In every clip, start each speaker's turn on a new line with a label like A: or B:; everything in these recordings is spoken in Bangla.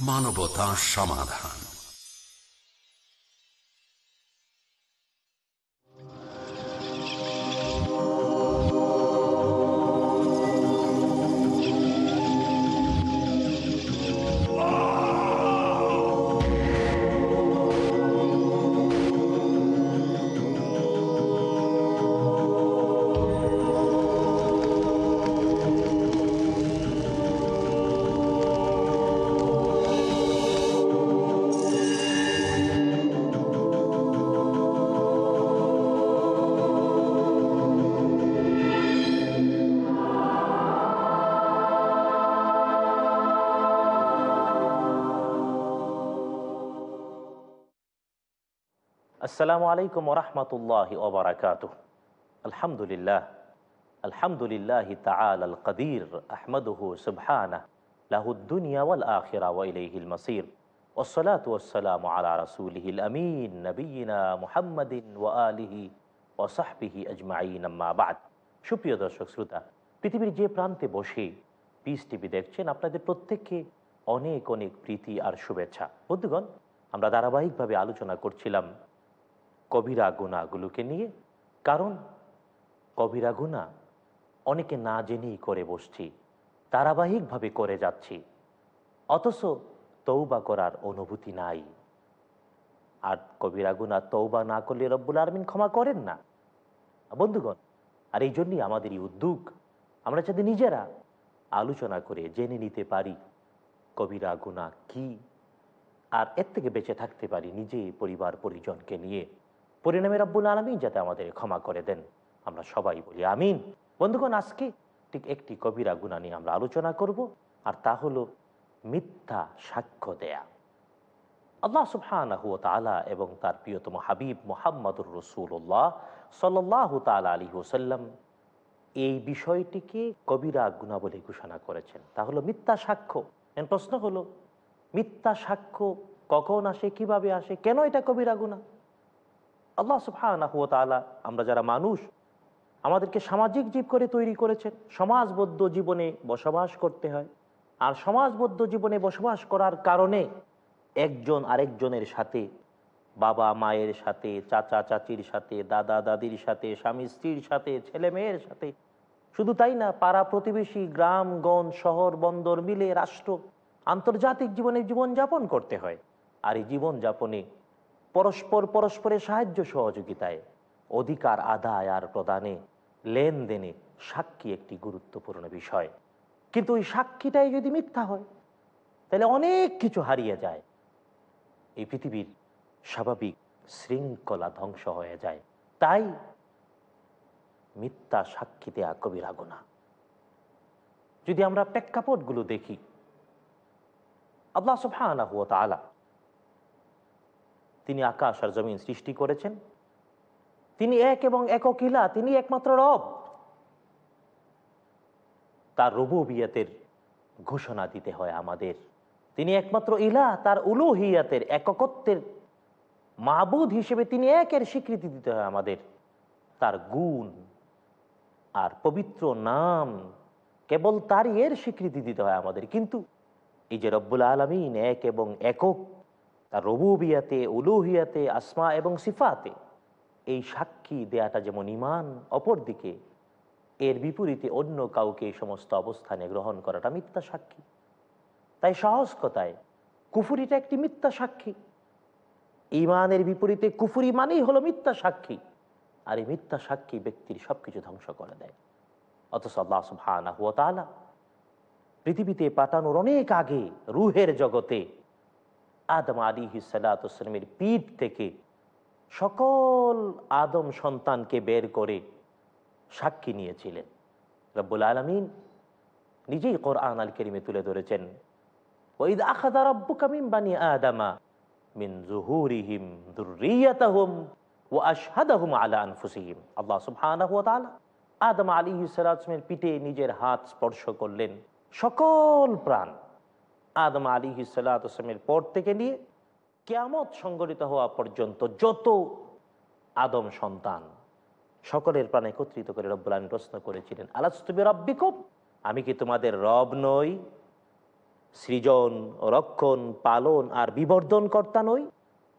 A: মানবতা সমাধান।
B: আসসালামু আলাইকুম রহমতুল্লাহ ওবরাকাত আলহামদুলিল্লাহ আলহামদুলিল্লাহ তাআলা আল কদির আহমদহু সুবহানা লাহুদ্দুনিয়া ওয়াল আখিরা ওয়া ইলাইহিল মাসির والصلاة والسلام على رسوله الأمين نبينا محمد وآله وصحبه أجمعين أما بعد সুপ্রিয় দর্শক শ্রোতা পৃথিবীর যে প্রান্তে বসে পিস টিভি দেখছেন আপনাদের প্রত্যেককে অনেক অনেক প্রীতি আর শুভেচ্ছা বন্ধুগণ আমরা ধারাবাহিকভাবে আলোচনা করছিলাম কবিরা গুণাগুলোকে নিয়ে, কারণ কবিরা গুণা অনেকে না জেনেই করে বসছি, ধারাবাহিকভাবে করে যাচ্ছি, অথচ তৌবা করার অনুভূতি নাই। আর কবিরা গুণা তৌবা না করলে রব্বুল আলমিন ক্ষমা করেন না। বন্ধুগণ, আর এই জন্যই আমাদের এই উদ্যোগ, আমরা যাতে নিজেরা আলোচনা করে জেনে নিতে পারি কবিরা গুণা কি, আর এর থেকে বেঁচে থাকতে পারি নিজে পরিবার পরিজনকে নিয়ে। পরিণামে রব্বুল আলমী যাতে আমাদের ক্ষমা করে দেন। আমরা সবাই বলি আমিন। বন্ধুগণ, আজকে ঠিক একটি কবিরা গুণা নিয়ে আমরা আলোচনা করব, আর তা হলো মিথ্যা সাক্ষ্য দেয়া। আল্লাহ সুবহানাহু তালা এবং তার প্রিয়তম হাবিব মোহাম্মদুর রসুল্লাহ সাল্লাহ তালা আলী ওসাল্লাম এই বিষয়টিকে কবিরা গুণা বলে ঘোষণা করেছেন। তা হলো মিথ্যা সাক্ষ্য। এর প্রশ্ন হলো, মিথ্যা সাক্ষ্য কখন আসে, কীভাবে আসে, কেন এটা কবিরা গুণা? আল্লাহ সুবহানাহু তালা আমরা যারা মানুষ, আমাদেরকে সামাজিক জীব করে তৈরি করেছেন। সমাজবদ্ধ জীবনে বসবাস করতে হয়। আর সমাজবদ্ধ জীবনে বসবাস করার কারণে একজন আরেকজনের সাথে, বাবা মায়ের সাথে, চাচা চাচির সাথে, দাদা দাদির সাথে, স্বামী স্ত্রীর সাথে, ছেলে মেয়ের সাথে, শুধু তাই না, পাড়া প্রতিবেশী, গ্রাম গঞ্জ শহর, বন্দর, মিলে, রাষ্ট্র, আন্তর্জাতিক জীবনে জীবনযাপন করতে হয়। আর এই জীবনযাপনে পরস্পর পরস্পরের সাহায্য সহযোগিতায়, অধিকার আদায় আর প্রদানে লেনদেনে সাক্ষী একটি গুরুত্বপূর্ণ বিষয়। কিন্তু ওই সাক্ষীটাই যদি মিথ্যা হয়, তাহলে অনেক কিছু হারিয়ে যায়। এই পৃথিবীর স্বাভাবিক শৃঙ্খলা ধ্বংস হয়ে যায়। তাই মিথ্যা সাক্ষী দেয়া কবিরা গোনা যদি আমরা প্রেক্ষাপটগুলো দেখি, আল্লাহ সুবহানাহু ওয়া তাআলা তিনি আকাশ আর জমিন সৃষ্টি করেছেন। তিনি এক এবং একক ইলা, তিনি একমাত্র রব। তার রবুবিয়াতের ঘোষণা দিতে হয় আমাদের। তিনি একমাত্র ইলা, তার উলুহিয়াতের এককত্বের মাহবুদ হিসেবে তিনি একের স্বীকৃতি দিতে হয় আমাদের। তার গুণ আর পবিত্র নাম কেবল তারই এর স্বীকৃতি দিতে হয় আমাদের। কিন্তু এই যে রব্বুল আলমিন এক এবং একক তার রবুবিয়াতে, উলুহিয়াতে, আসমা এবং সিফাতে। এই সাক্ষী দেয়াটা যেমন ইমান অপরদিকে এর বিপরীতে অন্য কাউকে এই সমস্ত অবস্থানে গ্রহণ করাটা মিথ্যা সাক্ষী। তাই সহজ কথায়, কুফুরিটা একটি মিথ্যা সাক্ষী। ইমানের বিপরীতে কুফুরি মানেই হলো মিথ্যা সাক্ষী। আর এই মিথ্যা সাক্ষী ব্যক্তির সবকিছু ধ্বংস করে দেয়। অথচ আল্লাহ সুবহানাহু ওয়া তাআলা পৃথিবীতে পাঠানোর অনেক আগে রুহের জগতে আদম আলী হিসালামের পিঠ থেকে সকল আদম সন্তানকে বের করে সাক্ষী নিয়েছিলেন। রব্বুল আলমিন নিজেই কোরআন আল কেরিমে তুলে ধরেছেন ওইদ আখাদা রব্বুকা মিন বানি আদামা মিন জুহুরিহিম দুররিয়াতাহুম ওয়া আশহাদাহুম আলা আনফুসিহিম। আল্লাহ সুবহানাহু ওয়া তাআলা আদম আলাইহিস সালামের পিঠে নিজের হাত স্পর্শ করলেন। সকল প্রাণ আদম আলী হিসালামের পর থেকে নিয়ে কেয়ামত সংগঠিত হওয়া পর্যন্ত যত আদম সন্তান সকলের প্রাণ একত্রিত করে রব্বুল প্রশ্ন করেছিলেন আলাস্তবি রব্বিকুম আমি কি তোমাদের রব নই? সৃজন রক্ষণ, পালন আর বিবর্ধন কর্তা নই?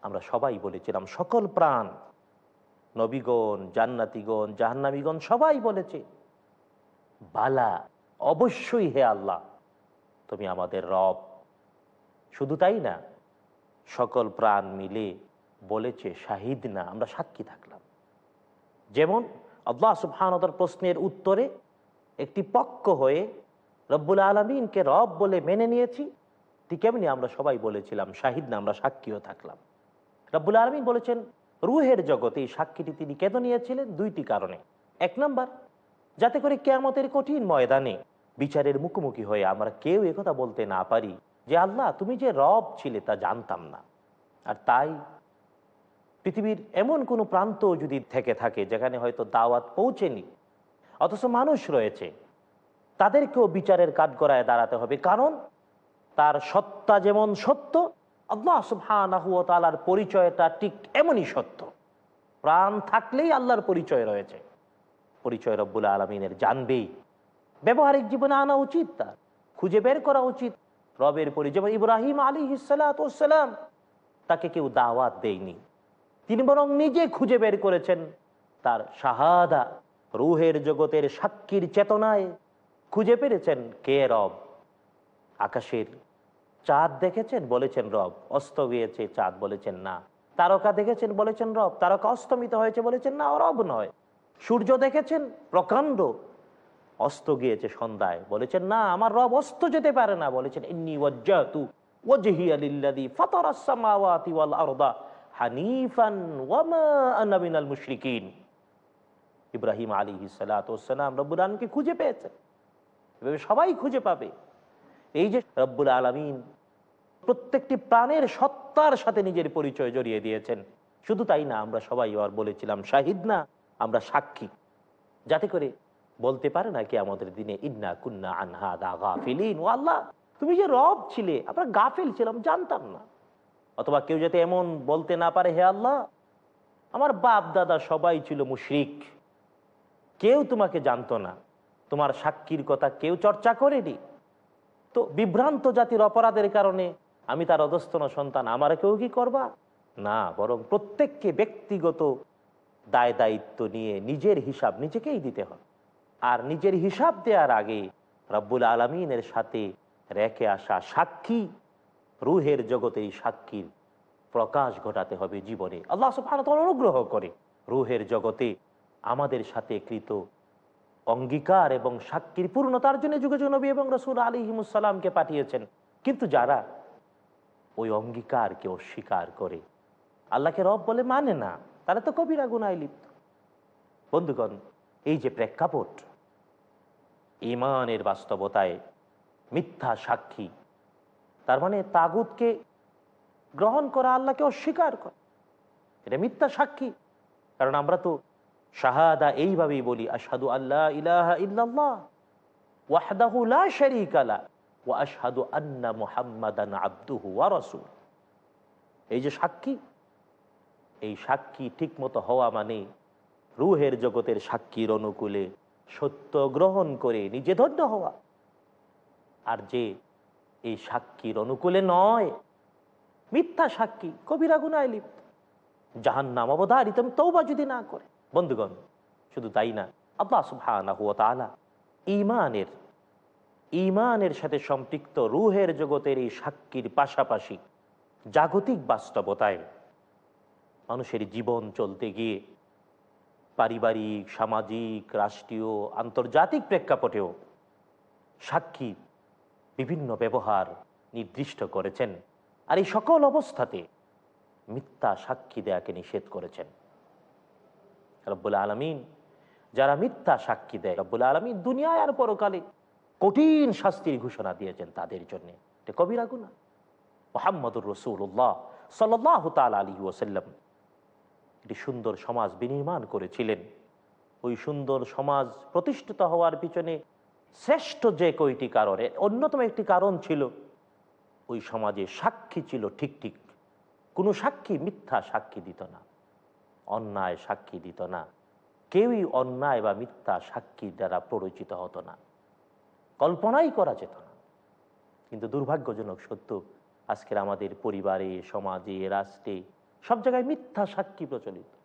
B: আমরা সবাই বলেছিলাম, সকল প্রাণ, নবীগণ, জান্নাতিগণ, জাহান্নামীগণ সবাই বলেছে, বালা, অবশ্যই হে আল্লাহ। তুমি আমাদের রব। শুধু তাই না, সকল প্রাণ মিলে বলেছে শাহিদ না, আমরা সাক্ষী থাকলাম। যেমন আল্লাহ সুবহানতার প্রশ্নের উত্তরে একটি পক্ষ হয়ে রব্বুল আলমিনকে রব বলে মেনে নিয়েছি, ঠিক কেমনি আমরা সবাই বলেছিলাম শাহিদ না, আমরা সাক্ষীও থাকলাম। রব্বুল আলমিন বলেছেন, রুহের জগতে এই সাক্ষীটি তিনি কেন নিয়েছিলেন? দুইটি কারণে। এক নম্বর, যাতে করে কেয়ামতের কঠিন ময়দানে বিচারের মুখোমুখি হয়ে আমরা কেউ একথা বলতে না পারি যে, আল্লাহ, তুমি যে রব ছিলে তা জানতাম না। আর তাই পৃথিবীর এমন কোনো প্রান্ত যদি থেকে থাকে যেখানে হয়তো দাওয়াত পৌঁছেনি, অথচ মানুষ রয়েছে, তাদেরকেও বিচারের কাঠগড়ায় দাঁড়াতে হবে। কারণ তার সত্তা যেমন সত্য, আল্লাহ পরিচয়টা ঠিক এমনই সত্য। প্রাণ থাকলেই আল্লাহর পরিচয় রয়েছে। পরিচয় রব্বুল আলমিনের জানবেই। ব্যবহারিক জীবনে আনা উচিত তার খুঁজে বের করা উচিত। রবের পরিচয় যেমন ইব্রাহিম আলী হিসালাম তাকে কেউ দাওয়াত দেয়নি। তিনি বরং নিজে খুঁজে বের করেছেন তার শাহাদা, রুহের জগতের সাক্ষীর চেতনায় খুঁজে পেরেছেন কে রব? আকাশের চাঁদ দেখেছেন বলেছেন রব, অস্ত গিয়েছে চাঁদ বলেছেন না। তারকা দেখেছেন বলেছেন রব, তারকা অস্তমিত হয়েছে বলেছেন না রব নয়। সূর্য দেখেছেন প্রকাণ্ড অস্ত গিয়েছে সন্ধ্যায়। বলেছেন, না, আমার রব অস্ত যেতে পারে না। বলেছেন ইব্রাহিম আলাইহিস সালাতু সালাম রব্বুল আলামিনকে খুঁজে পেয়েছেন। এভাবে সবাই খুঁজে পাবে। এই যে রব্বুল আলমিন প্রত্যেকটি প্রাণের সত্তার সাথে নিজের পরিচয় জড়িয়ে দিয়েছেন। শুধু তাই না, আমরা সবাই আর বলেছিলাম, শাহিদ না, আমরা সাক্ষী। যাতে করে বলতে পারে না কি আমাদের দিনে, ইন্না কুন্না আনহা দা গাফিলিন। ও আল্লাহ, তুমি যে রব ছিলে, আমরা গাফিল ছিলাম, জানতাম না। অথবা কেউ যাতে এমন বলতে না পারে, হে আল্লাহ, আমার বাপ দাদা সবাই ছিল মুশরিক, কেউ তোমাকে জানতো না। তোমার সাক্ষীর কথা কেউ চর্চা করেনি। তো বিভ্রান্ত জাতির অপরাধের কারণে আমি তার অধস্তন সন্তান, আমার কেউ কি করবা? না, বরং প্রত্যেককে ব্যক্তিগত দায় দায়িত্ব নিয়ে নিজের হিসাব নিজেকেই দিতে হবে। আর নিজের হিসাব দেওয়ার আগে রব্বুল আলমিনের সাথে রেখে আসা সাক্ষী, রুহের জগতে সাক্ষীর প্রকাশ ঘটাতে হবে জীবনে। আল্লাহ তাআলা অনুগ্রহ করে রুহের জগতে আমাদের সাথে কৃত অঙ্গীকার এবং সাক্ষীর পূর্ণতার জন্য যুগে নবী এবং রসুল আলী হিমুসাল্লামকে পাঠিয়েছেন। কিন্তু যারা ওই অঙ্গীকারকে অস্বীকার করে, আল্লাহকে রব বলে মানে না, তারা তো কবিরা গুনায় লিপ্ত। বন্ধুগণ, এই যে প্রেক্ষাপট ইমানের বাস্তবতায় মিথ্যা সাক্ষী। তার মানে তাগুতকে গ্রহণ করা আল্লাহকে অস্বীকার করা। এটা মিথ্যা সাক্ষী। কারণ আমরা তো শাহাদা এইভাবেই বলি আসাদু আল্লাহ ইলাহা ইল্লাল্লাহ, ওয়াহদাহু লা শারীকা লা, ওয়া আশহাদু আন্না মুহাম্মাদান আবদুহু ওয়া এই যে সাক্ষী, এই সাক্ষী ঠিকমতো হওয়া মানে রুহের জগতের সাক্ষীর অনুকূলে সত্য গ্রহণ করে নিজে ধন্য হওয়া। আর যে এই সাক্ষীর অনুকূলে নয়, মিথ্যা সাক্ষী, কবিরা গুনায় লিপ্ত, জাহান্নাম অবধারিত তৌবা যদি না করে। বন্ধুগণ, শুধু তাই না, আল্লাহ সুবহানাহু ওয়া তাআলা ইমানের ইমানের সাথে সম্পৃক্ত রুহের জগতের এই সাক্ষীর পাশাপাশি জাগতিক বাস্তবতায় মানুষের জীবন চলতে গিয়ে পারিবারিক, সামাজিক, রাষ্ট্রীয়, আন্তর্জাতিক প্রেক্ষাপটেও সাক্ষী বিভিন্ন ব্যবহার নির্দিষ্ট করেছেন। আর এই সকল অবস্থাতে মিথ্যা সাক্ষী দেয়াকে নিষেধ করেছেন। রব্বুল আলমিন, যারা মিথ্যা সাক্ষী দেয়, রব্বুল আলমিন দুনিয়ায় আর পরকালে কঠিন শাস্তির ঘোষণা দিয়েছেন তাদের জন্য। এটা কবিরা গুণা মোহাম্মদুর রসুল্লাহ সাল্লাহ তাল আলী ওসাল্লাম একটি সুন্দর সমাজ বিনির্মাণ করেছিলেন। ওই সুন্দর সমাজ প্রতিষ্ঠিত হওয়ার পিছনে শ্রেষ্ঠ যে কয়টি কারণে, অন্যতম একটি কারণ ছিল, ওই সমাজে সাক্ষী ছিল ঠিক ঠিক। কোনো সাক্ষী মিথ্যা সাক্ষী দিত না, অন্যায় সাক্ষী দিত না। কেউই অন্যায় বা মিথ্যা সাক্ষী দ্বারা প্ররোচিত হতো না, কল্পনাই করা যেত না। কিন্তু দুর্ভাগ্যজনক সত্য, আজকের আমাদের পরিবারে, সমাজে, রাষ্ট্রে সব জায়গায় মিথ্যা সাক্ষী প্রচলিত।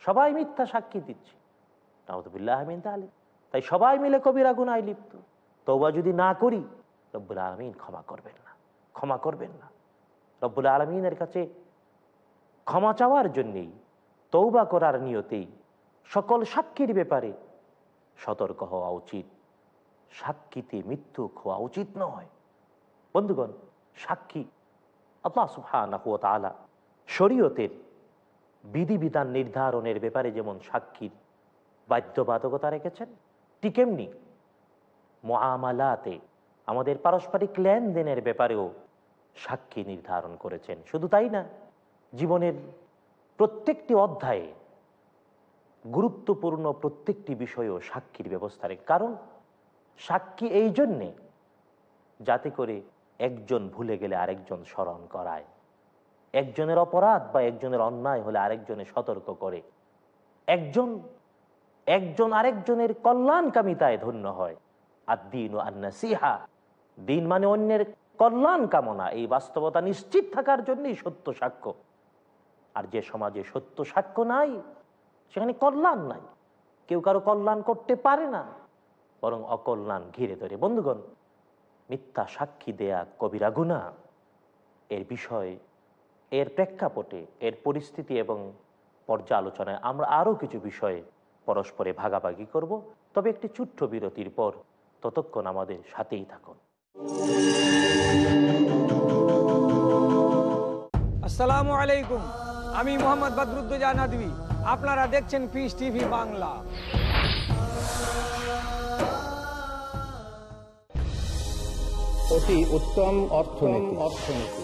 B: সবাই মিথ্যা সাক্ষী দিচ্ছে। নাহদুল্লাহ আহমিন তাহলে তাই সবাই মিলে কবিরা গুনায় লিপ্ত। তৌবা যদি না করি, রব্বুল আলমিন ক্ষমা করবেন না। ক্ষমা করবেন না। রব্বুল আলমিনের কাছে ক্ষমা চাওয়ার জন্যেই তৌবা করার নিয়তেই সকল সাক্ষীর ব্যাপারে সতর্ক হওয়া উচিত। সাক্ষীতে মৃত্যু হওয়া উচিত নয়। বন্ধুগণ, সাক্ষী আল্লাহ সুবহানাহু ওয়া তাআলা শরীয়তের বিধিবিধান নির্ধারণের ব্যাপারে যেমন সাক্ষীর বাধ্যবাধকতা রেখেছেন, ঠিক এমনি মহামালাতে আমাদের পারস্পরিক লেনদেনের ব্যাপারেও সাক্ষী নির্ধারণ করেছেন। শুধু তাই না, জীবনের প্রত্যেকটি অধ্যায়ে গুরুত্বপূর্ণ প্রত্যেকটি বিষয়েও সাক্ষীর ব্যবস্থা রেখে কারণ সাক্ষী এই জন্যে যাতে করে একজন ভুলে গেলে আরেকজন স্মরণ করায়। একজনের অপরাধ বা একজনের অন্যায় হলে আরেকজনে সতর্ক করে। একজন একজন আরেকজনের কল্যাণকামিতায় ধন্য হয়। আর দিন ও আন্না সিহা দিন মানে অন্যের কল্যাণ কামনা। এই বাস্তবতা নিশ্চিত থাকার জন্যই সত্য সাক্ষ্য। আর যে সমাজে সত্য সাক্ষ্য নাই, সেখানে কল্যাণ নাই। কেউ কারও কল্যাণ করতে পারে না, বরং অকল্যাণ ঘিরে ধরে। বন্ধুগণ, মিথ্যা সাক্ষী দেয়া কবিরা গুণা এর বিষয় এর প্রেক্ষাপটে এর পরিস্থিতি এবং পর্যালোচনায় আমরা আরও কিছু বিষয়ে পরস্পরে ভাগাভাগি করব। তবে একটি ছোট্ট বিরতির পর ততক্ষণ আমাদের সাথেই থাকুন।
C: আসসালামু আলাইকুম আমি মোহাম্মদ বদরুদ্দোজা নদী আপনারা দেখছেন পিস টিভি বাংলা।
D: অতি উত্তম অর্থনীতি। অর্থনীতি।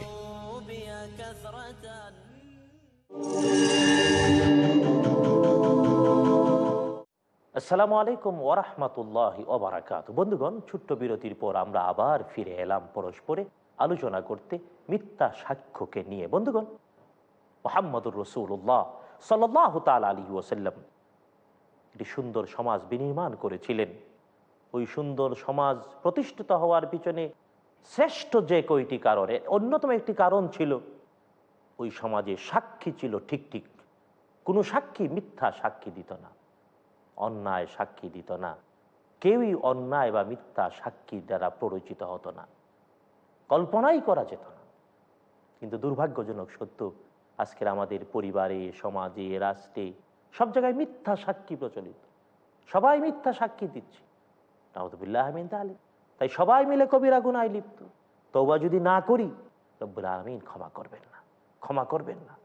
B: আসসালামু আলাইকুম ওরহমতুল্লাহ ওবরাকাত বন্ধুগণ, ছোট্ট বিরতির পর আমরা আবার ফিরে এলাম পরস্পরে আলোচনা করতে মিথ্যা সাক্ষ্যকে নিয়ে। বন্ধুগণ, মোহাম্মদুর রসুল্লাহ সাল্লাহ তাল আলী ওসাল্লাম একটি সুন্দর সমাজ বিনির্মাণ করেছিলেন। ওই সুন্দর সমাজ প্রতিষ্ঠিত হওয়ার পিছনে শ্রেষ্ঠ যে কয়টি কারণে, অন্যতম একটি কারণ ছিল, ওই সমাজে সাক্ষী ছিল ঠিক ঠিক। কোনো সাক্ষী মিথ্যা সাক্ষী দিত না। অন্যায় সাক্ষী দিত না। কেউই অন্যায় বা মিথ্যা সাক্ষী দ্বারা প্ররোচিত হতো না। কল্পনাই করা যেত না। কিন্তু দুর্ভাগ্যজনক সত্য, আজকের আমাদের পরিবারে, সমাজে, রাষ্ট্রে সব জায়গায় মিথ্যা সাক্ষী প্রচলিত। সবাই মিথ্যা সাক্ষী দিচ্ছে। নাহদুল্লাহ আহমিন তাহলে তাই সবাই মিলে কবিরা গুনায় লিপ্ত। তৌবা যদি না করি, রব্বুল আলমিন ক্ষমা করবেন না। ক্ষমা করবেন না।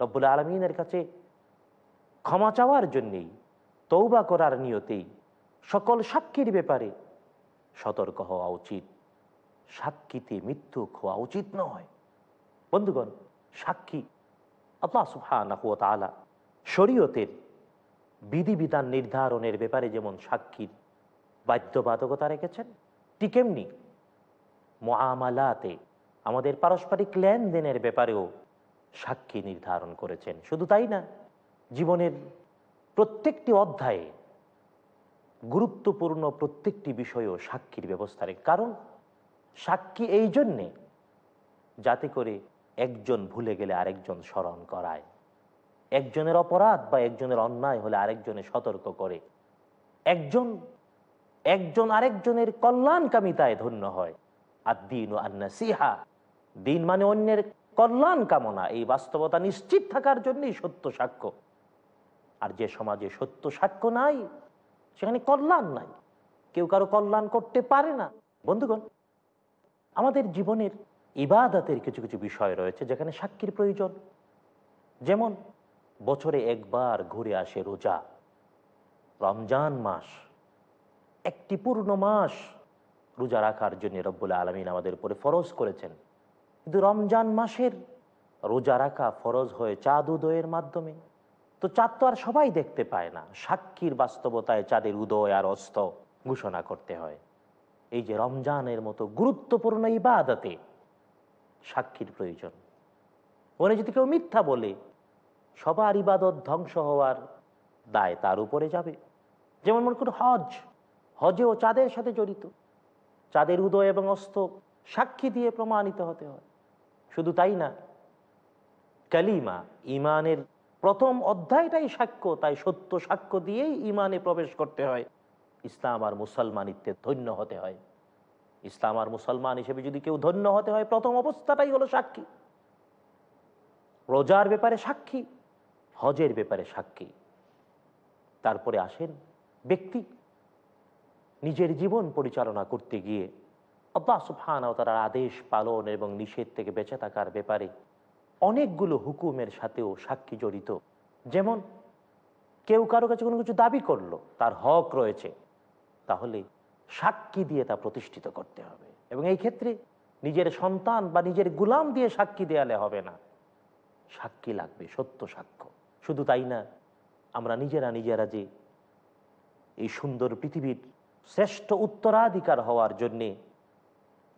B: রব্বুল আলমিনের কাছে ক্ষমা চাওয়ার জন্যেই তৌবা করার নিয়তেই সকল সাক্ষীর ব্যাপারে সতর্ক হওয়া উচিত। সাক্ষীতে মৃত্যু হওয়া উচিত নয়। বন্ধুগণ, সাক্ষী আল্লাহ তাআলা শরীয়তের বিধিবিধান নির্ধারণের ব্যাপারে যেমন সাক্ষীর বাধ্যবাধকতা রেখেছেন, ঠিক এমনি মহামালাতে আমাদের পারস্পরিক লেনদেনের ব্যাপারেও সাক্ষী নির্ধারণ করেছেন। শুধু তাই না, জীবনের প্রত্যেকটি অধ্যায়ে গুরুত্বপূর্ণ প্রত্যেকটি বিষয়েও সাক্ষীর ব্যবস্থা রেখে কারণ সাক্ষী এই জন্যে যাতে করে একজন ভুলে গেলে আরেকজন স্মরণ করায়। একজনের অপরাধ বা একজনের অন্যায় হলে আরেকজনে সতর্ক করে। একজন একজন আরেকজনের কল্যাণকামিতায় ধন্য হয়। আর দিন ও আন্না সিহা দিন মানে অন্যের কল্যাণ কামনা এই বাস্তবতা নিশ্চিত থাকার জন্যই সত্য সাক্ষ্য। আর যে সমাজে সত্য সাক্ষ্য নাই, সেখানে কল্যাণ নাই। কেউ কারও কল্যাণ করতে পারে না। বন্ধুগণ, আমাদের জীবনের ইবাদতের কিছু কিছু বিষয় রয়েছে যেখানে সাক্ষীর প্রয়োজন। যেমন, বছরে একবার ঘুরে আসে রোজা, রমজান মাস, একটি পূর্ণ মাস রোজা রাখার জন্য রব্বুল আলমিন আমাদের উপরে ফরজ করেছেন। কিন্তু রমজান মাসের রোজা রাখা ফরজ হয়ে চাঁদ উদয়ের মাধ্যমে তো চাঁদ তো আর সবাই দেখতে পায় না। সাক্ষীর বাস্তবতায় চাঁদের উদয় আর অস্ত ঘোষণা করতে হয়। এই যে রমজানের মতো গুরুত্বপূর্ণ ইবাদতে সাক্ষীর প্রয়োজন। ওনে যদি কেউ মিথ্যা বলে, সবার ইবাদত ধ্বংস হওয়ার দায় তার উপরে যাবে। যেমন মনে করুন হজ। হজেও চাঁদের সাথে জড়িত। চাঁদের উদয় এবং অস্ত সাক্ষী দিয়ে প্রমাণিত হতে হয়। শুধু তাই না, কালিমা ইমানের প্রথম অধ্যায়টাই সাক্ষ্য, তাই সত্য সাক্ষ্য দিয়েই ইমানে প্রবেশ করতে হয়। ইসলাম আর মুসলমানিত্বে ধন্য হতে হয়। ইসলাম আর মুসলমান হিসেবে যদি কেউ ধন্য হতে হয়, প্রথম অবস্থাটাই হলো সাক্ষী। রোজার ব্যাপারে সাক্ষী, হজের ব্যাপারে সাক্ষী। তারপরে আসেন ব্যক্তি, নিজের জীবন পরিচালনা করতে গিয়ে। সুবহান ও তার আদেশ পালন এবং নিষেধ থেকে বেঁচে থাকার ব্যাপারে অনেকগুলো হুকুমের সাথেও সাক্ষী জড়িত। যেমন, কেউ কারও কাছে কোনো কিছু দাবি করল, তার হক রয়েছে, তাহলে সাক্ষী দিয়ে তা প্রতিষ্ঠিত করতে হবে। এবং এই ক্ষেত্রে নিজের সন্তান বা নিজের গুলাম দিয়ে সাক্ষী দেয়ালে হবে না। সাক্ষী লাগবে, সত্য সাক্ষ্য। শুধু তাই না, আমরা নিজেরা নিজেরা যে এই সুন্দর পৃথিবীর শ্রেষ্ঠ উত্তরাধিকার হওয়ার জন্যে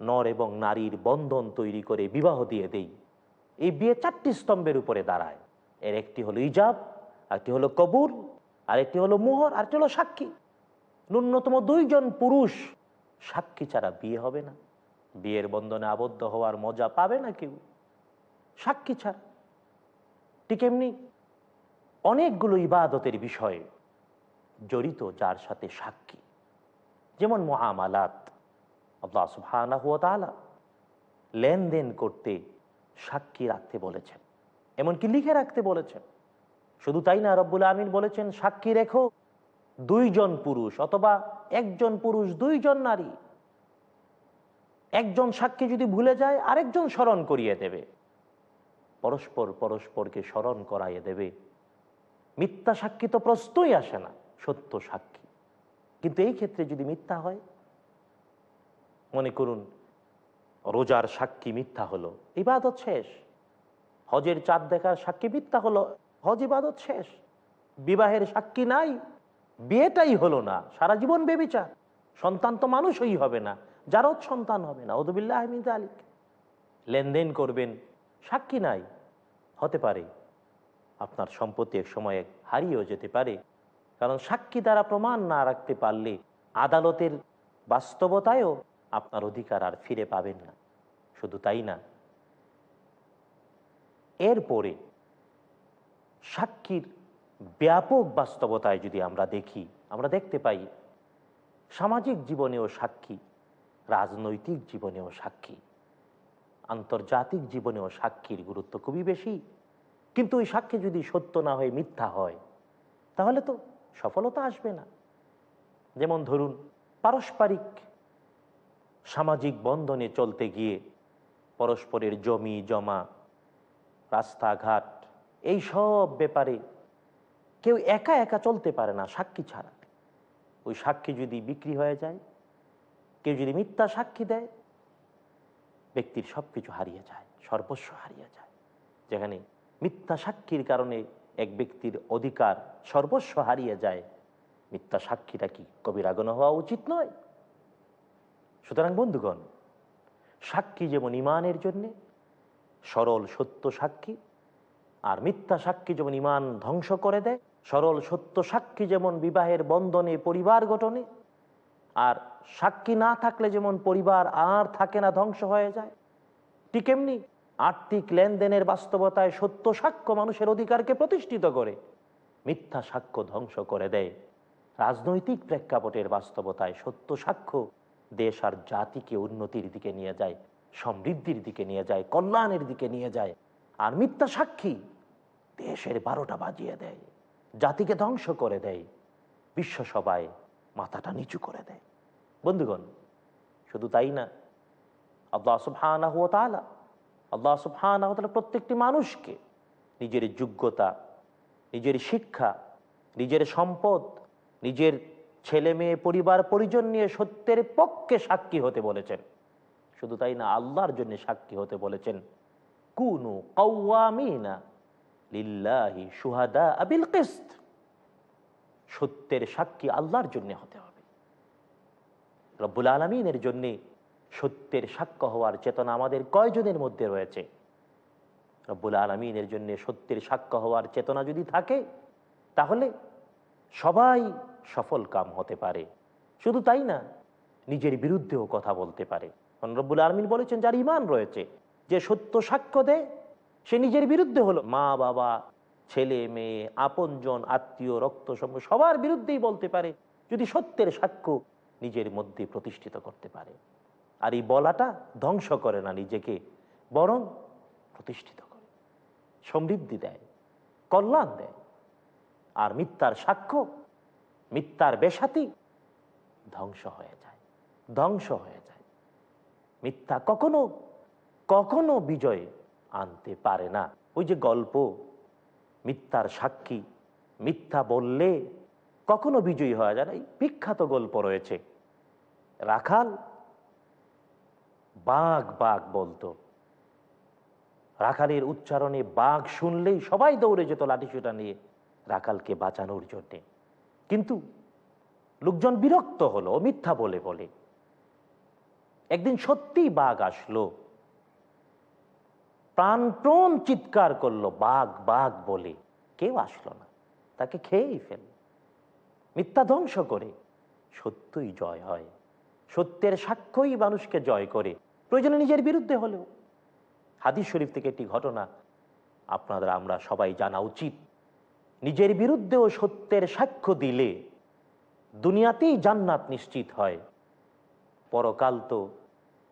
B: নর এবং নারীর বন্ধন তৈরি করে বিবাহ দিয়ে দেই এই বিয়ে চারটি স্তম্ভের উপরে দাঁড়ায়। এর একটি হলো ইজাব একটি হলো কবুল আর একটি হলো মোহর আর একটি হলো সাক্ষী। ন্যূনতম দুইজন পুরুষ সাক্ষী ছাড়া বিয়ে হবে না। বিয়ের বন্ধনে আবদ্ধ হওয়ার মজা পাবে না কেউ। সাক্ষী ছাড়া। ঠিক এমনি অনেকগুলো ইবাদতের বিষয়ে জড়িত যার সাথে সাক্ষী। যেমন মহামালাত, আল্লাহ সুবহানাহু ওয়া তাআলা লেনদেন করতে সাক্ষী রাখতে বলেছেন। এমনকি লিখে রাখতে বলেছেন। শুধু তাই না, রব্বুল আমিন বলেছেন, সাক্ষী রেখো দুইজন পুরুষ অথবা একজন পুরুষ দুইজন নারী। একজন সাক্ষী যদি ভুলে যায়, আরেকজন স্মরণ করিয়ে দেবে। পরস্পর পরস্পরকে স্মরণ করাইয়ে দেবে। মিথ্যা সাক্ষী তো প্রশ্নই আসে না, সত্য সাক্ষী। কিন্তু এই ক্ষেত্রে যদি মিথ্যা হয়, মনে করুন রোজার সাক্ষী মিথ্যা হলো, ইবাদত শেষ। হজের চাঁদ দেখার সাক্ষী মিথ্যা হলো, হজ ইবাদত শেষ। বিবাহের সাক্ষী নাই, বিয়েটাই হলো না, সারা জীবন বেবিচার। সন্তান তো মানুষই হবে না যারও সন্তান হবে না ওদুবিল্লাহ আহমিদ আলিক লেনদেন করবেন, সাক্ষী নাই, হতে পারে। আপনার সম্পত্তি এক সময়ে হারিয়েও যেতে পারে, কারণ সাক্ষী দ্বারা প্রমাণ না রাখতে পারলে আদালতের বাস্তবতায়ও আপনার অধিকার আর ফিরে পাবেন না। শুধু তাই না, এরপরে সাক্ষীর ব্যাপক বাস্তবতায় যদি আমরা দেখি, আমরা দেখতে পাই সামাজিক জীবনেও সাক্ষী, রাজনৈতিক জীবনেও সাক্ষী, আন্তর্জাতিক জীবনেও সাক্ষীর গুরুত্ব খুবই বেশি। কিন্তু ওই সাক্ষী যদি সত্য না হয়ে, মিথ্যা হয়, তাহলে তো সফলতা আসবে না। যেমন ধরুন, পারস্পরিক সামাজিক বন্ধনে চলতে গিয়ে পরস্পরের জমি, জমা, রাস্তাঘাট, এই সব ব্যাপারে কেউ একা একা চলতে পারে না সাক্ষী ছাড়া। ওই সাক্ষী যদি বিক্রি হয়ে যায়, কেউ যদি মিথ্যা সাক্ষী দেয়, ব্যক্তির সব কিছু হারিয়ে যায়, সর্বস্ব হারিয়ে যায়। যেখানে মিথ্যা সাক্ষীর কারণে এক ব্যক্তির অধিকার সর্বস্ব হারিয়ে যায়, মিথ্যা সাক্ষীটা কি কবিরাগন হওয়া উচিত নয়? সুতরাং বন্ধুগণ, সাক্ষী যেমন ইমানের জন্যে, সরল সত্য সাক্ষী, আর মিথ্যা সাক্ষী যেমন ইমান ধ্বংস করে দেয়, সরল সত্য সাক্ষী যেমন বিবাহের বন্ধনে পরিবার গঠনে, আর সাক্ষী না থাকলে যেমন পরিবার আর থাকে না, ধ্বংস হয়ে যায়। ঠিক এমনি আর্থিক লেনদেনের বাস্তবতায় সত্য সাক্ষ্য মানুষের অধিকারকে প্রতিষ্ঠিত করে, মিথ্যা সাক্ষ্য ধ্বংস করে দেয়। রাজনৈতিক প্রেক্ষাপটের বাস্তবতায় সত্য সাক্ষ্য দেশ আর জাতিকে উন্নতির দিকে নিয়ে যায়, সমৃদ্ধির দিকে নিয়ে যায়, কল্যাণের দিকে নিয়ে যায়। আর মিথ্যা সাক্ষী দেশের বারোটা বাজিয়ে দেয়, জাতিকে ধ্বংস করে দেয়, বিশ্ব সবাই মাথাটা নিচু করে দেয়। বন্ধুগণ, শুধু তাই না, আল্লাহ সুবহানাহু ওয়া তাআলা, আল্লাহ সুবহানাহু ওয়া তাআলা প্রত্যেকটি মানুষকে নিজের যোগ্যতা, নিজের শিক্ষা, নিজের সম্পদ, নিজের ছেলে মেয়ে, পরিবার, পরিজন নিয়ে সত্যের পক্ষে সাক্ষী হতে বলেছেন। শুধু তাই না, আল্লাহর জন্য সাক্ষী হতে বলেছেন। কুনু কওয়ামিনা লিল্লাহি সুহাদা আবিল কিস্ত। সত্যের সাক্ষী আল্লাহর জন্য হতে হবে। রব্বুল আলমিনের জন্যে সত্যের সাক্ষ্য হওয়ার চেতনা আমাদের কয়জনের মধ্যে রয়েছে? রব্বুল আলমিনের জন্য সত্যের সাক্ষ্য হওয়ার চেতনা যদি থাকে, তাহলে সবাই সফল কাম হতে পারে। শুধু তাই না, নিজের বিরুদ্ধেও কথা বলতে পারে। কারণ রব্বুল আলমিন বলেছেন, যার ইমান রয়েছে, যে সত্য সাক্ষ্য দেয়, সে নিজের বিরুদ্ধে হলো। মা, বাবা, ছেলে, মেয়ে, আপনজন, আত্মীয় রক্ত সম্পর্ক সবার বিরুদ্ধেই বলতে পারে, যদি সত্যের সাক্ষ্য নিজের মধ্যে প্রতিষ্ঠিত করতে পারে। আর এই বলাটা ধ্বংস করে না নিজেকে, বরং প্রতিষ্ঠিত করে। সমৃদ্ধি দেয়, কল্যাণ দেয়। আর মিথ্যার সাক্ষ্য মিথ্যার বেসাতি ধ্বংস হয়ে যায়, ধ্বংস হয়ে যায়। মিথ্যা কখনো কখনো বিজয় আনতে পারে না। ওই যে গল্প, মিথ্যার সাক্ষী, মিথ্যা বললে কখনো বিজয়ী হওয়া যায় না। এই বিখ্যাত গল্প রয়েছে। রাখাল বাঘ বাঘ বলতো। রাখালের উচ্চারণে বাঘ শুনলেই সবাই দৌড়ে যেত লাঠিসুটা নিয়ে রাখালকে বাঁচানোর জন্যে। কিন্তু লোকজন বিরক্ত হলো, মিথ্যা বলে বলে। একদিন সত্যিই বাঘ আসলো। প্রাণপ্রণ চিৎকার করল, বাঘ বাঘ বলে। কেউ আসলো না, তাকে খেয়েই ফেল মিথ্যা ধ্বংস করে, সত্যই জয় হয়। সত্যের সাক্ষ্যই মানুষকে জয় করে। প্রয়োজনে নিজের বিরুদ্ধে হলেও। হাদিস শরীফ থেকে একটি ঘটনা আপনাদের, আমরা সবাই জানা উচিত। নিজের বিরুদ্ধেও সত্যের সাক্ষ্য দিলে দুনিয়াতেই জান্নাত নিশ্চিত হয়। পরকাল তো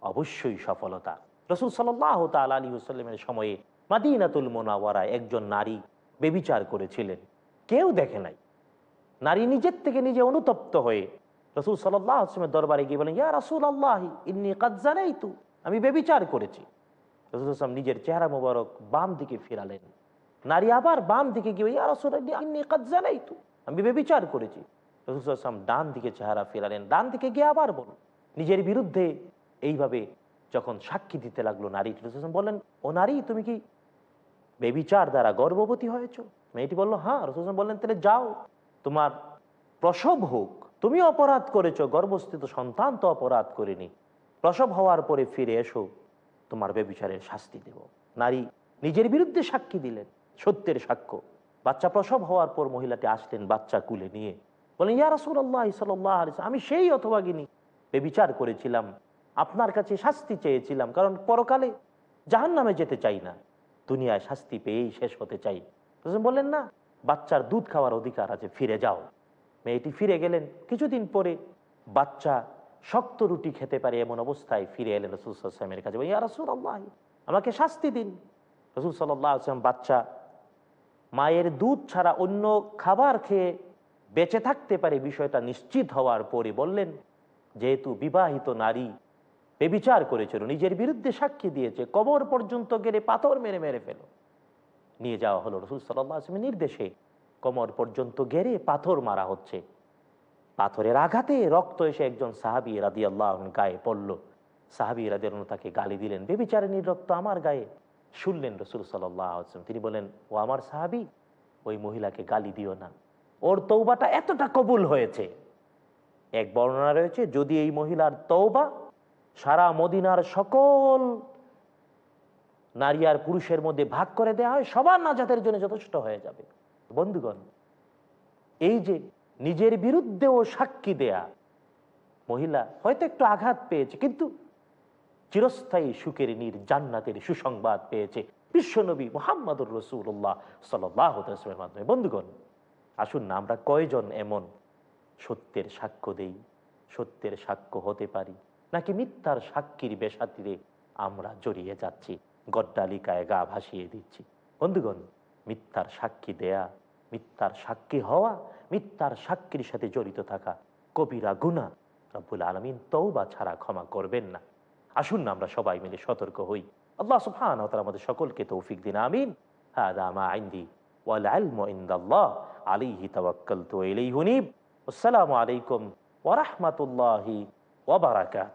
B: অবশ্যই সফলতা। রসুল সাল্লাহ তাল আলী হুসাল্লামের সময়ে মাদিনাতুল মোনাওয়ারায় একজন নারী বেবিচার করেছিলেন। কেউ দেখে নাই। নারী নিজের থেকে নিজে অনুতপ্ত হয়ে রসুল সাল্লাহ আসলামের দরবারে গিয়ে বলেন, ইয়া রসুল আল্লাহ ইন্নি কাজানাই তু আমি বেবিচার করেছি। রসুল আসলাম নিজের চেহারা মোবারক বাম দিকে ফিরালেন। নারী আবার বাম দিকে গিয়ে রসুল ইন্নি কাজানাই তু আমি বেবিচার করেছি। ডান দিকে চেহারা ফিরালেন। ডান দিকে গিয়ে আবার বলুন, নিজের বিরুদ্ধে এইভাবে যখন সাক্ষী দিতে লাগল নারী, রসুল বললেন, ও নারী, তুমি কি বেবিচার দ্বারা গর্ভবতী হয়েছ? মেয়েটি বলল হ্যাঁ। রসুল বললেন, তাহলে যাও, তোমার প্রসব হোক তুমি অপরাধ করেছ, গর্ভস্থিত সন্তান তো অপরাধ করেনি। প্রসব হওয়ার পরে ফিরে এসো, তোমার বেবিচারের শাস্তি দেব। নারী নিজের বিরুদ্ধে সাক্ষী দিলেন। সত্যের সাক্ষ্য। বাচ্চা প্রসব হওয়ার পর মহিলাটি আসলেন বাচ্চা কুলে নিয়ে। বলেন, ইয়া রাসুল আল্লাহ সাল্লাহ আমি সেই অথবাগিনী। বেবিচার করেছিলাম। আপনার কাছে শাস্তি চেয়েছিলাম, কারণ পরকালে জাহান নামে যেতে চাই না। দুনিয়ায় শাস্তি পেয়েই শেষ হতে চাই। বললেন, না, বাচ্চার দুধ খাওয়ার অধিকার আছে, ফিরে যাও। মেয়েটি ফিরে গেলেন। কিছুদিন পরে বাচ্চা শক্ত রুটি খেতে পারে এমন অবস্থায় ফিরে এলেন রসুল সাল্লামের কাছে। ইয়া রসুল আল্লাহ আমাকে শাস্তি দিন। রসুল সাল্লাহ আসলাম বাচ্চা মায়ের দুধ ছাড়া অন্য খাবার খেয়ে বেঁচে থাকতে পারে বিষয়টা নিশ্চিত হওয়ার পরে বললেন, যেহেতু বিবাহিত নারী, বেবিচার করেছিল নিজের বিরুদ্ধে সাক্ষী দিয়েছে, কবর পর্যন্ত গেলে পাথর মেরে মেরে ফেল। নিয়ে যাওয়া হলো রসুল সাল্লামের নির্দেশে কমর পর্যন্ত গেড়ে পাথর মারা হচ্ছে। পাথরের আঘাতে রক্ত এসে একজন সাহাবি রাদি আল্লাহ গায়ে পড়ল। সাহাবি রাদি তাকে গালি দিলেন বেবিচারিনীর রক্ত আমার গায়ে। শুনলেন রসুল সাল্লাম তিনি বলেন ও আমার সাহাবি, ওই মহিলাকে গালি দিও না। ওর তৌবাটা এতটা কবুল হয়েছে। এক বর্ণনা রয়েছে, যদি এই মহিলার তৌবা সারা মদিনার সকল নারী আর পুরুষের মধ্যে ভাগ করে দেওয়া হয়, সবার নাজাতের জন্য যথেষ্ট হয়ে যাবে। বন্ধুগণ, এই যে নিজের বিরুদ্ধেও সাক্ষী দেয়া, মহিলা হয়তো একটু আঘাত পেয়েছে, কিন্তু চিরস্থায়ী সুখের নীর জান্নাতের সুসংবাদ পেয়েছে বিশ্বনবী মোহাম্মদুর রসুল্লাহ সাল্লামের মাধ্যমে। বন্ধুগণ, আসুন না, আমরা কয়জন এমন সত্যের সাক্ষ্য দেই, সত্যের সাক্ষ্য হতে পারি, নাকি মিথ্যার সাক্ষীর বেসাতিরে আমরা জড়িয়ে যাচ্ছি, গড্ডালিকায় গা ভাসিয়ে দিচ্ছি? বন্ধুগণ, মিথ্যার সাক্ষী দেয়া, মিথ্যার সাক্ষী হওয়া, মিথ্যার সাক্ষীর সাথে জড়িত থাকা কবিরা গুণা রব্বুল আলমিন তৌবা ছাড়া ক্ষমা করবেন না। আসুন না আমরা সবাই মিলে সতর্ক হই। আল্লাহ সুফহান আমাদের সকলকে তৌফিক দিন, আমিন। হ্যাঁ রামা আইন্দি ওয়াল্লাহ আলিহি তবাক্কাল তো এলেই হুনিব। আসসালামু আলাইকুম
E: ওরহমতুল্লাহি ওবরাকাত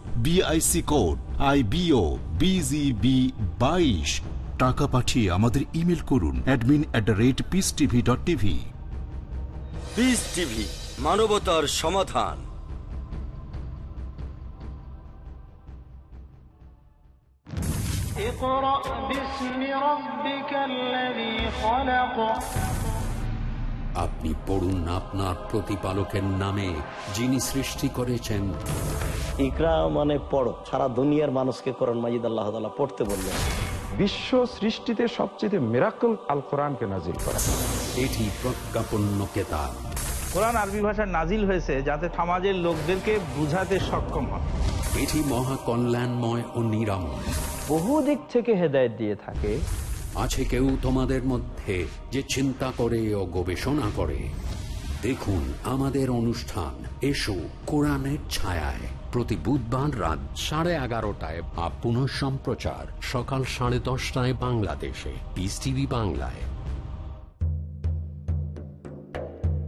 E: BIC code I BO BGB বাইশ টাকা পাঠিয়ে আমাদের ইমেল করুন admin at the rate peace TV dot TV
F: peace TV মানবতার সমাধান
G: اقرأ باسم ربك الذي خلق
A: আপনি পড়ুন আপনার প্রতিপালকের নামে যিনি সৃষ্টি করেছেন
H: ইকরা মানে পড়ো। সারা দুনিয়ার মানুষকে কোরআন মাজিদ আল্লাহ তাআলা পড়তে বললেন।
I: বিশ্ব সৃষ্টিতে সবচেয়ে মেরাকল আল কোরআনকে নাজিল করা।
A: এটি প্রজ্ঞাপন্য কেতাব।
J: কোরআন আরবি ভাষায় নাজিল হয়েছে যাতে সমাজের লোকদেরকে বুঝাতে সক্ষম হয়।
A: এটি মহা কল্যাণময় ও নিরাময়
K: বহু দিক থেকে হেদায়ত দিয়ে থাকে।
A: আছে কেউ তোমাদের মধ্যে যে চিন্তা করে ও গবেষণা করে। দেখুন আমাদের অনুষ্ঠান। এসো কোরআনের ছায়ায়। প্রতি বুধবার রাত সাড়ে এগারোটায় বা পুনঃ সম্প্রচার সকাল সাড়ে দশটায় বাংলাদেশে। পিস টিভি বাংলায়।